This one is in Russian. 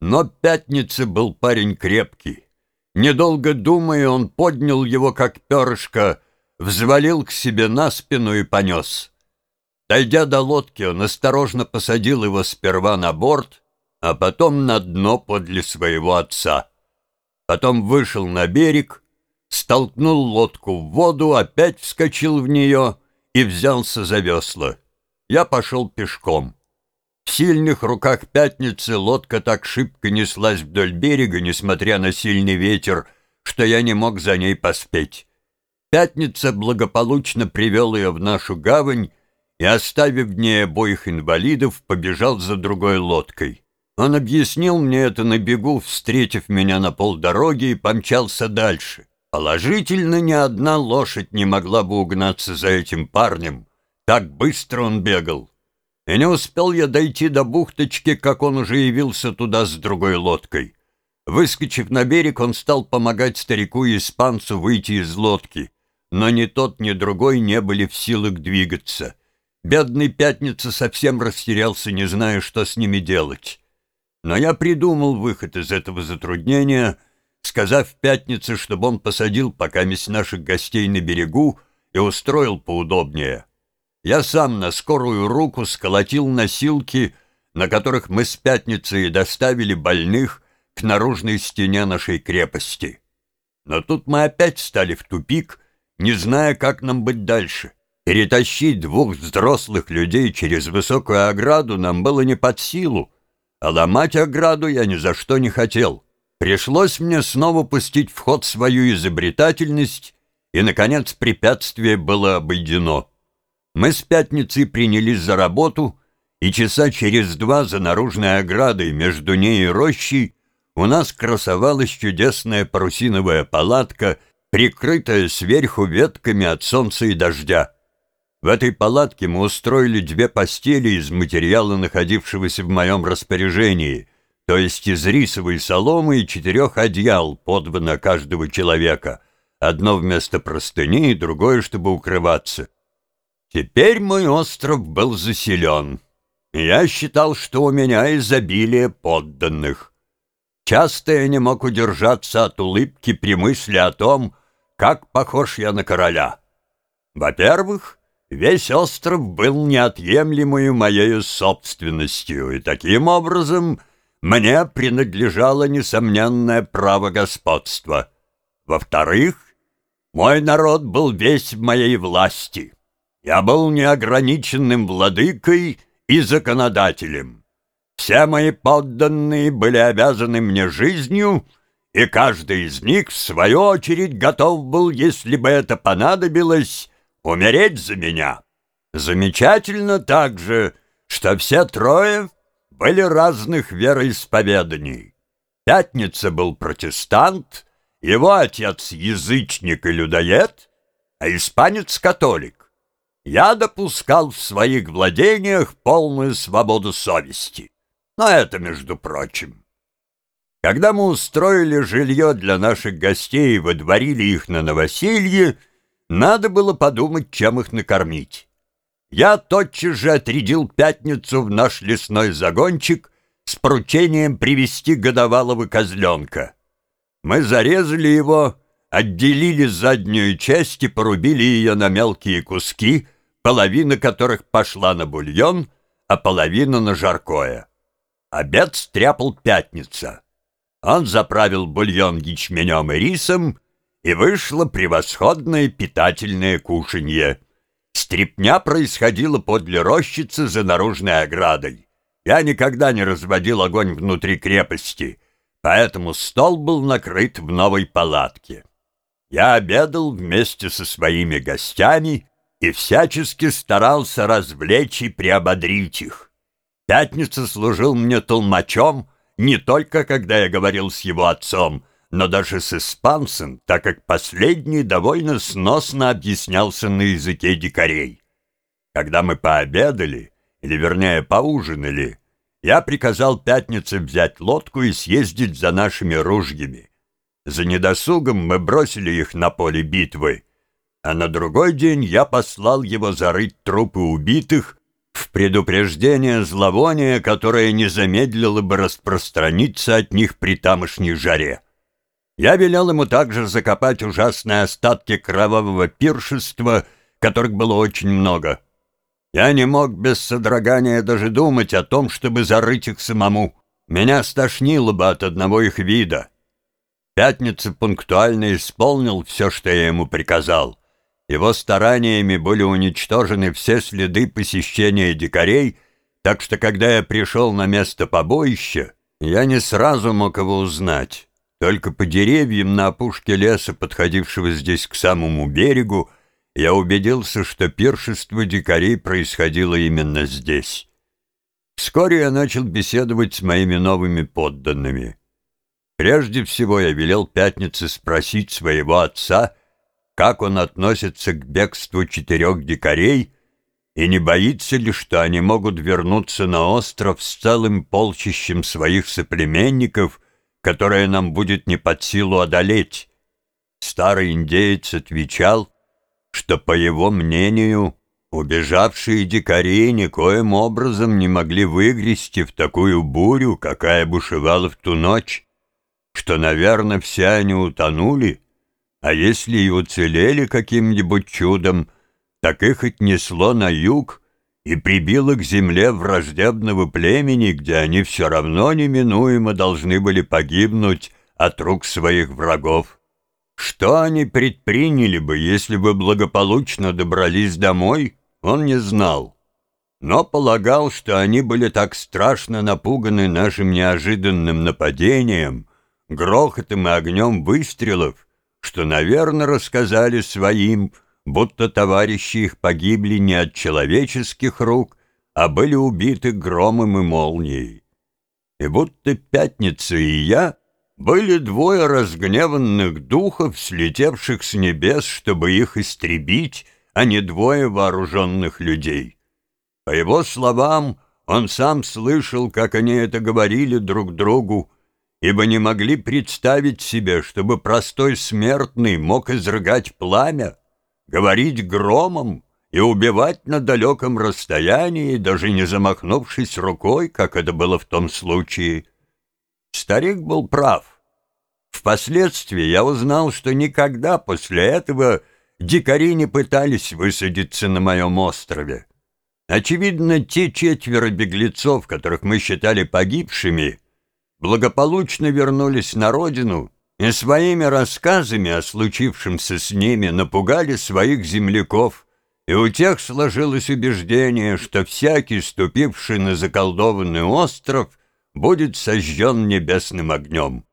Но Пятница был парень крепкий. Недолго думая, он поднял его, как перышко, взвалил к себе на спину и понес. Дойдя до лодки, он осторожно посадил его сперва на борт, а потом на дно подле своего отца. Потом вышел на берег, столкнул лодку в воду, опять вскочил в нее и взялся за весла. Я пошел пешком. В сильных руках пятницы лодка так шибко неслась вдоль берега, несмотря на сильный ветер, что я не мог за ней поспеть. Пятница благополучно привел ее в нашу гавань и, оставив в ней обоих инвалидов, побежал за другой лодкой. Он объяснил мне это на бегу, встретив меня на полдороги и помчался дальше. Положительно, ни одна лошадь не могла бы угнаться за этим парнем. Так быстро он бегал. И не успел я дойти до бухточки, как он уже явился туда с другой лодкой. Выскочив на берег, он стал помогать старику-испанцу выйти из лодки. Но ни тот, ни другой не были в силах двигаться. Бедный Пятница совсем растерялся, не зная, что с ними делать. Но я придумал выход из этого затруднения, сказав Пятнице, чтобы он посадил пока месть наших гостей на берегу и устроил поудобнее. Я сам на скорую руку сколотил носилки, на которых мы с пятницей доставили больных к наружной стене нашей крепости. Но тут мы опять стали в тупик, не зная, как нам быть дальше. Перетащить двух взрослых людей через высокую ограду нам было не под силу, а ломать ограду я ни за что не хотел. Пришлось мне снова пустить в ход свою изобретательность, и, наконец, препятствие было обойдено. Мы с пятницей принялись за работу, и часа через два за наружной оградой между ней и рощей у нас красовалась чудесная парусиновая палатка, прикрытая сверху ветками от солнца и дождя. В этой палатке мы устроили две постели из материала, находившегося в моем распоряжении, то есть из рисовой соломы и четырех одеял, по два каждого человека, одно вместо простыни и другое, чтобы укрываться. Теперь мой остров был заселен. Я считал, что у меня изобилие подданных. Часто я не мог удержаться от улыбки при мысли о том, как похож я на короля. Во-первых, весь остров был неотъемлемой моей собственностью, и таким образом мне принадлежало несомненное право господства. Во-вторых, мой народ был весь в моей власти — я был неограниченным владыкой и законодателем. Все мои подданные были обязаны мне жизнью, и каждый из них, в свою очередь, готов был, если бы это понадобилось, умереть за меня. Замечательно также, что все трое были разных вероисповеданий. Пятница был протестант, его отец язычник и людоед, а испанец католик я допускал в своих владениях полную свободу совести. Но это между прочим. Когда мы устроили жилье для наших гостей и водворили их на новоселье, надо было подумать, чем их накормить. Я тотчас же отрядил пятницу в наш лесной загончик с поручением привести годовалого козленка. Мы зарезали его, отделили заднюю часть и порубили ее на мелкие куски — половина которых пошла на бульон, а половина на жаркое. Обед стряпал пятница. Он заправил бульон ячменем и рисом, и вышло превосходное питательное кушанье. Стрепня происходила подле рощицы за наружной оградой. Я никогда не разводил огонь внутри крепости, поэтому стол был накрыт в новой палатке. Я обедал вместе со своими гостями и всячески старался развлечь и приободрить их. Пятница служил мне толмачом не только когда я говорил с его отцом, но даже с испанцем, так как последний довольно сносно объяснялся на языке дикарей. Когда мы пообедали, или вернее поужинали, я приказал Пятнице взять лодку и съездить за нашими ружьями. За недосугом мы бросили их на поле битвы, а на другой день я послал его зарыть трупы убитых в предупреждение зловония, которое не замедлило бы распространиться от них при тамошней жаре. Я велел ему также закопать ужасные остатки кровавого пиршества, которых было очень много. Я не мог без содрогания даже думать о том, чтобы зарыть их самому. Меня стошнило бы от одного их вида. Пятница пунктуально исполнил все, что я ему приказал. Его стараниями были уничтожены все следы посещения дикарей, так что когда я пришел на место побоища, я не сразу мог его узнать. Только по деревьям на опушке леса, подходившего здесь к самому берегу, я убедился, что пиршество дикарей происходило именно здесь. Вскоре я начал беседовать с моими новыми подданными. Прежде всего я велел Пятнице спросить своего отца, как он относится к бегству четырех дикарей и не боится ли, что они могут вернуться на остров с целым полчищем своих соплеменников — которое нам будет не под силу одолеть. Старый индеец отвечал, что, по его мнению, убежавшие дикари никоим образом не могли выгрести в такую бурю, какая бушевала в ту ночь, что, наверное, все они утонули, а если и уцелели каким-нибудь чудом, так их отнесло на юг, и прибило к земле враждебного племени, где они все равно неминуемо должны были погибнуть от рук своих врагов. Что они предприняли бы, если бы благополучно добрались домой, он не знал. Но полагал, что они были так страшно напуганы нашим неожиданным нападением, грохотом и огнем выстрелов, что, наверное, рассказали своим, будто товарищи их погибли не от человеческих рук, а были убиты громом и молнией. И будто Пятница и я были двое разгневанных духов, слетевших с небес, чтобы их истребить, а не двое вооруженных людей. По его словам, он сам слышал, как они это говорили друг другу, ибо не могли представить себе, чтобы простой смертный мог изрыгать пламя, говорить громом и убивать на далеком расстоянии, даже не замахнувшись рукой, как это было в том случае. Старик был прав. Впоследствии я узнал, что никогда после этого дикари не пытались высадиться на моем острове. Очевидно, те четверо беглецов, которых мы считали погибшими, благополучно вернулись на родину и своими рассказами о случившемся с ними напугали своих земляков, и у тех сложилось убеждение, что всякий, ступивший на заколдованный остров, будет сожжен небесным огнем.